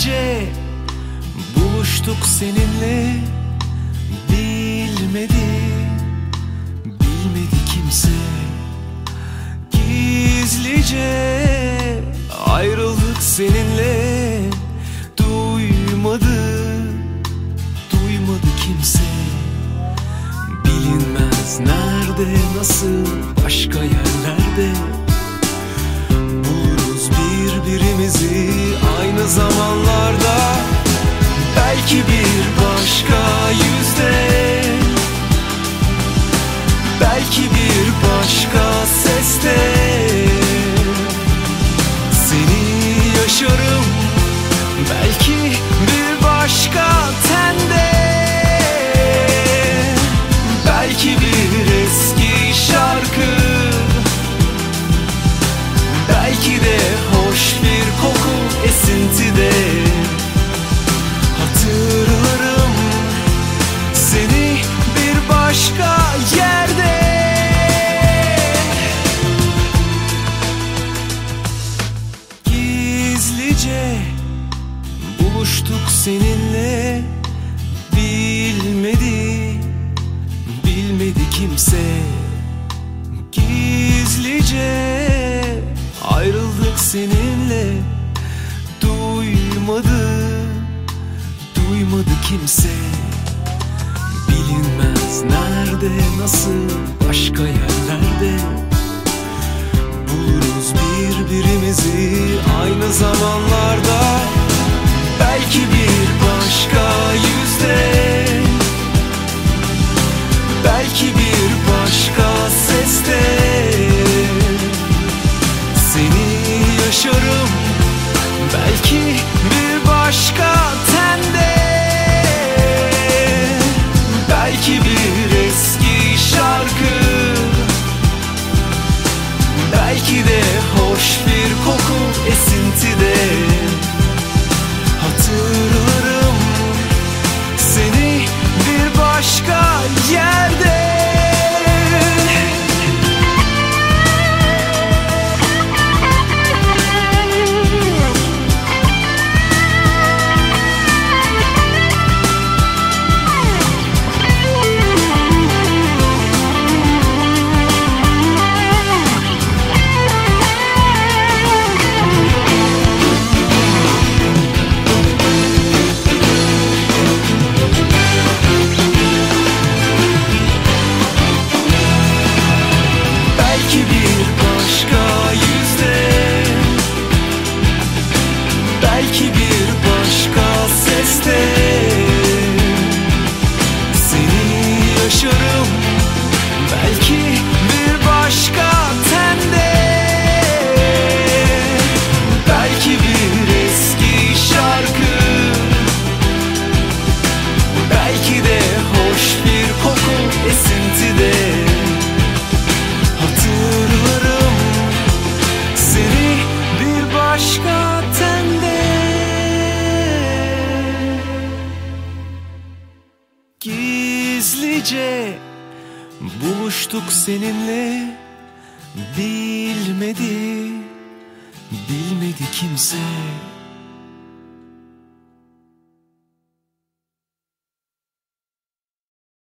Gizlice buluştuk seninle. Bilmedi, bilmedi kimse. Gizlice ayrıldık seninle. Duymadı, duymadı kimse. Bilinmez nerede, nasıl, başka yerlerde başka yerde. Gizlice buluştuk seninle. Bilmedi, bilmedi kimse. Gizlice ayrıldık seninle. Duymadı, duymadı kimse. Bilinmez nerede, nasıl, başka yerlerde? Buluruz birbirimizi aynı zamanlarda. Belki bir başka yüzde. Belki bir başka seste. Seni yaşarım. Belki bir başka Belki de Gizlice buluştuk seninle. Bilmedi, bilmedi kimse